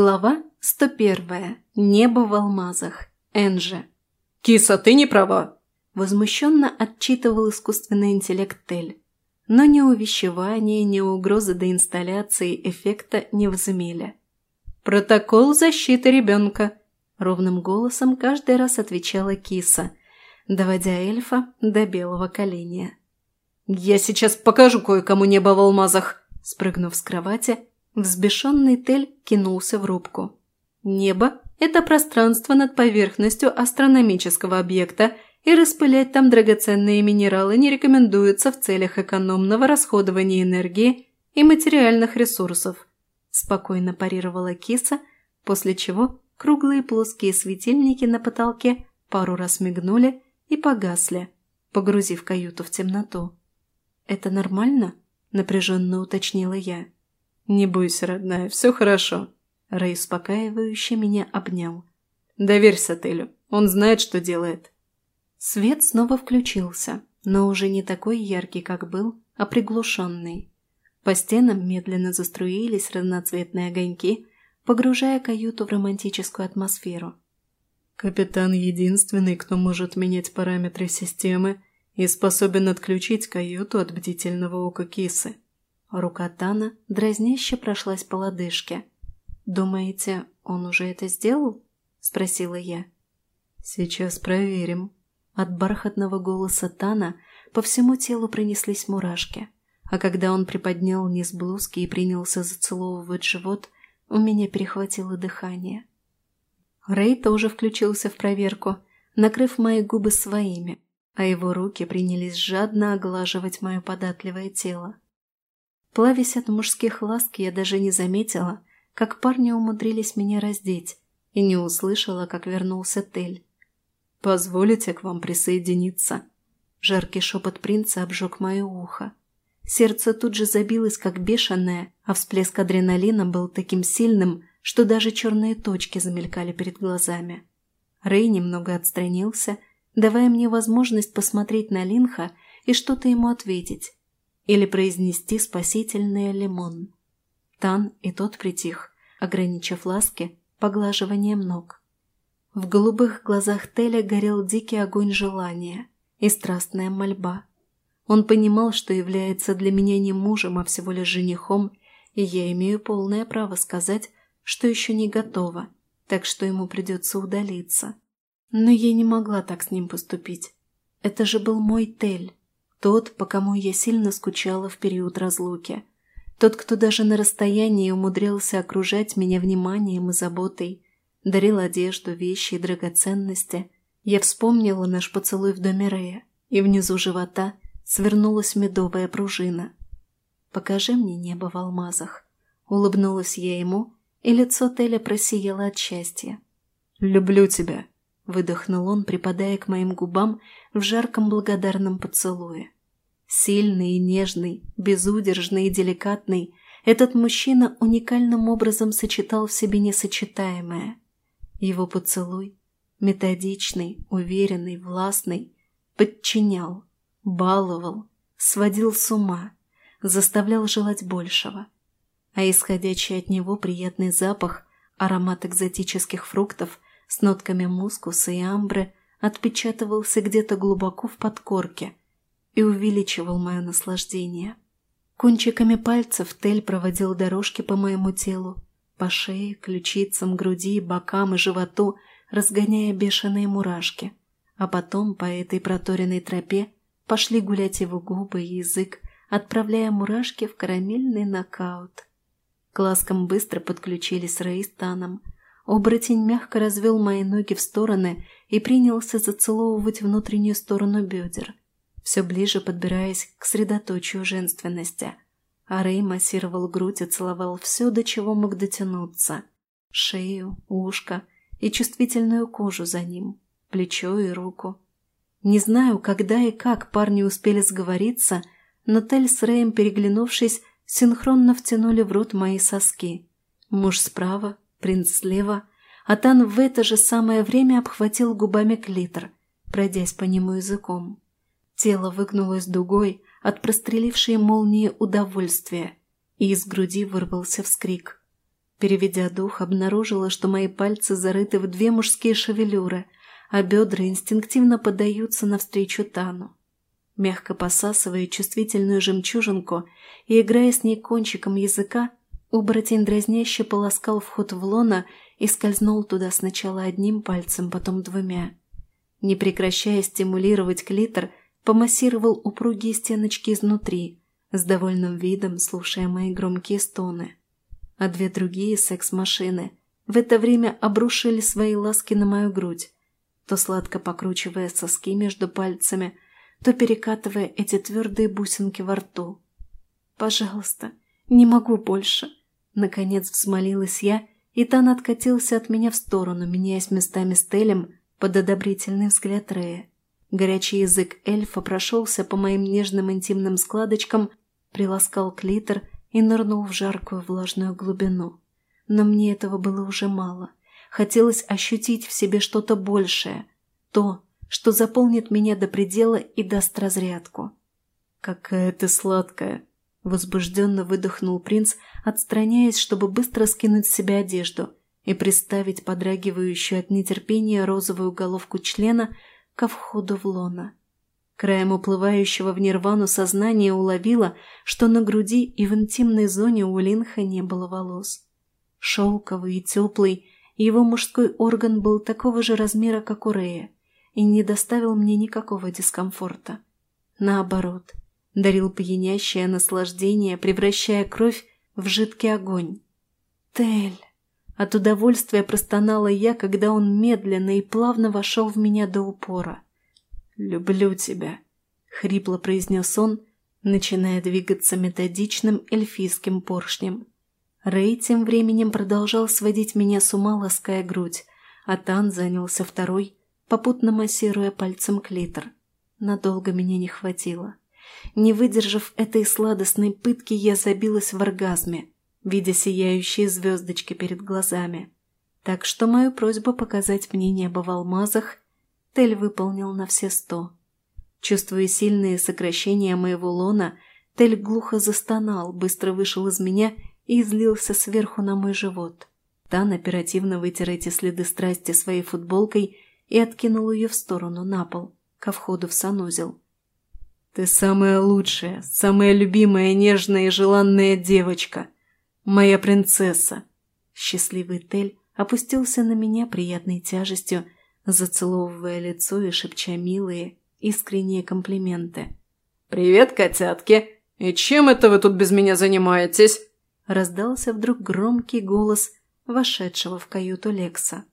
Глава 101. Небо в алмазах. Энджи. «Киса, ты не права!» Возмущенно отчитывал искусственный интеллект Тель. Но ни увещевания, ни угрозы до инсталляции эффекта не возымели. «Протокол защиты ребенка!» Ровным голосом каждый раз отвечала киса, доводя эльфа до белого коленя. «Я сейчас покажу кое-кому небо в алмазах!» Спрыгнув с кровати, Взбешенный Тель кинулся в рубку. Небо – это пространство над поверхностью астрономического объекта, и распылять там драгоценные минералы не рекомендуется в целях экономного расходования энергии и материальных ресурсов. Спокойно парировала киса, после чего круглые плоские светильники на потолке пару раз мигнули и погасли, погрузив каюту в темноту. «Это нормально?» – напряженно уточнила я. «Не бойся, родная, все хорошо». Рэй успокаивающе меня обнял. «Доверься Телю, он знает, что делает». Свет снова включился, но уже не такой яркий, как был, а приглушенный. По стенам медленно заструились разноцветные огоньки, погружая каюту в романтическую атмосферу. «Капитан единственный, кто может менять параметры системы и способен отключить каюту от бдительного ока кисы», Рука Тана дразняще прошлась по лодыжке. «Думаете, он уже это сделал?» – спросила я. «Сейчас проверим». От бархатного голоса Тана по всему телу пронеслись мурашки, а когда он приподнял низ блузки и принялся зацеловывать живот, у меня перехватило дыхание. Рэй тоже включился в проверку, накрыв мои губы своими, а его руки принялись жадно оглаживать мое податливое тело. Плавясь от мужских ласк, я даже не заметила, как парни умудрились меня раздеть, и не услышала, как вернулся Тель. «Позволите к вам присоединиться?» Жаркий шепот принца обжег мое ухо. Сердце тут же забилось, как бешеное, а всплеск адреналина был таким сильным, что даже черные точки замелькали перед глазами. Рэй немного отстранился, давая мне возможность посмотреть на Линха и что-то ему ответить или произнести спасительный лимон. Тан и тот притих, ограничив ласки поглаживанием ног. В голубых глазах Теля горел дикий огонь желания и страстная мольба. Он понимал, что является для меня не мужем, а всего лишь женихом, и я имею полное право сказать, что еще не готова, так что ему придется удалиться. Но я не могла так с ним поступить. Это же был мой Тель. Тот, по кому я сильно скучала в период разлуки. Тот, кто даже на расстоянии умудрился окружать меня вниманием и заботой, дарил одежду, вещи и драгоценности. Я вспомнила наш поцелуй в доме Рея, и внизу живота свернулась медовая пружина. «Покажи мне небо в алмазах». Улыбнулась я ему, и лицо Теля просияло от счастья. «Люблю тебя», выдохнул он, припадая к моим губам в жарком благодарном поцелуе. Сильный и нежный, безудержный и деликатный, этот мужчина уникальным образом сочетал в себе несочетаемое. Его поцелуй, методичный, уверенный, властный, подчинял, баловал, сводил с ума, заставлял желать большего. А исходящий от него приятный запах, аромат экзотических фруктов – с нотками мускуса и амбры отпечатывался где-то глубоко в подкорке и увеличивал мое наслаждение. Кончиками пальцев Тель проводил дорожки по моему телу, по шее, ключицам, груди, бокам и животу, разгоняя бешеные мурашки. А потом по этой проторенной тропе пошли гулять его губы и язык, отправляя мурашки в карамельный нокаут. К ласкам быстро подключились Рэй с Таном – Оборотень мягко развел мои ноги в стороны и принялся зацеловывать внутреннюю сторону бедер, все ближе подбираясь к средоточию женственности. А Рэй массировал грудь и целовал все, до чего мог дотянуться. Шею, ушко и чувствительную кожу за ним, плечо и руку. Не знаю, когда и как парни успели сговориться, но Тель с Рэем, переглянувшись, синхронно втянули в рот мои соски. Муж справа, Принц слева, а Тан в это же самое время обхватил губами клитор, пройдясь по нему языком. Тело выгнулось дугой от прострелившей молнии удовольствия, и из груди вырвался вскрик. Переведя дух, обнаружила, что мои пальцы зарыты в две мужские шевелюры, а бедра инстинктивно поддаются навстречу Тану. Мягко посасывая чувствительную жемчужинку и играя с ней кончиком языка, оборотень дразняще полоскал вход в лона и скользнул туда сначала одним пальцем, потом двумя. Не прекращая стимулировать клитор, помассировал упругие стеночки изнутри, с довольным видом слушая мои громкие стоны а две другие секс-машины в это время обрушили свои ласки на мою грудь, то сладко покручивая соски между пальцами, то перекатывая эти твердые бусинки во рту. «Пожалуйста, не могу больше!» Наконец взмолилась я, и Тан откатился от меня в сторону, меняясь местами с Телем под одобрительный взгляд Рея. Горячий язык эльфа прошелся по моим нежным интимным складочкам, приласкал клитор и нырнул в жаркую влажную глубину. Но мне этого было уже мало. Хотелось ощутить в себе что-то большее. То, что заполнит меня до предела и даст разрядку. «Какая ты сладкая!» Возбужденно выдохнул принц, отстраняясь, чтобы быстро скинуть с себя одежду и приставить подрагивающую от нетерпения розовую головку члена ко входу в лона. Краем уплывающего в нирвану сознания уловила, что на груди и в интимной зоне у Линха не было волос. Шелковый и теплый, его мужской орган был такого же размера, как у Рея, и не доставил мне никакого дискомфорта. Наоборот, дарил пьянящее наслаждение, превращая кровь в жидкий огонь. «Тель!» От удовольствия простонала я, когда он медленно и плавно вошел в меня до упора. «Люблю тебя», — хрипло произнес он, начиная двигаться методичным эльфийским поршнем. Рэй тем временем продолжал сводить меня с ума, лаская грудь, а Тан занялся второй, попутно массируя пальцем клитор. Надолго меня не хватило. Не выдержав этой сладостной пытки, я забилась в оргазме, видя сияющие звездочки перед глазами. Так что мою просьбу показать мне небо в алмазах Тель выполнил на все сто. Чувствуя сильные сокращения моего лона, Тель глухо застонал, быстро вышел из меня и излился сверху на мой живот. Тан оперативно вытер эти следы страсти своей футболкой и откинул ее в сторону на пол, ко входу в санузел. «Ты самая лучшая, самая любимая, нежная и желанная девочка, моя принцесса!» Счастливый Тель опустился на меня приятной тяжестью, зацеловывая лицо и шепча милые, искренние комплименты. «Привет, котятки! И чем это вы тут без меня занимаетесь?» Раздался вдруг громкий голос вошедшего в каюту Лекса.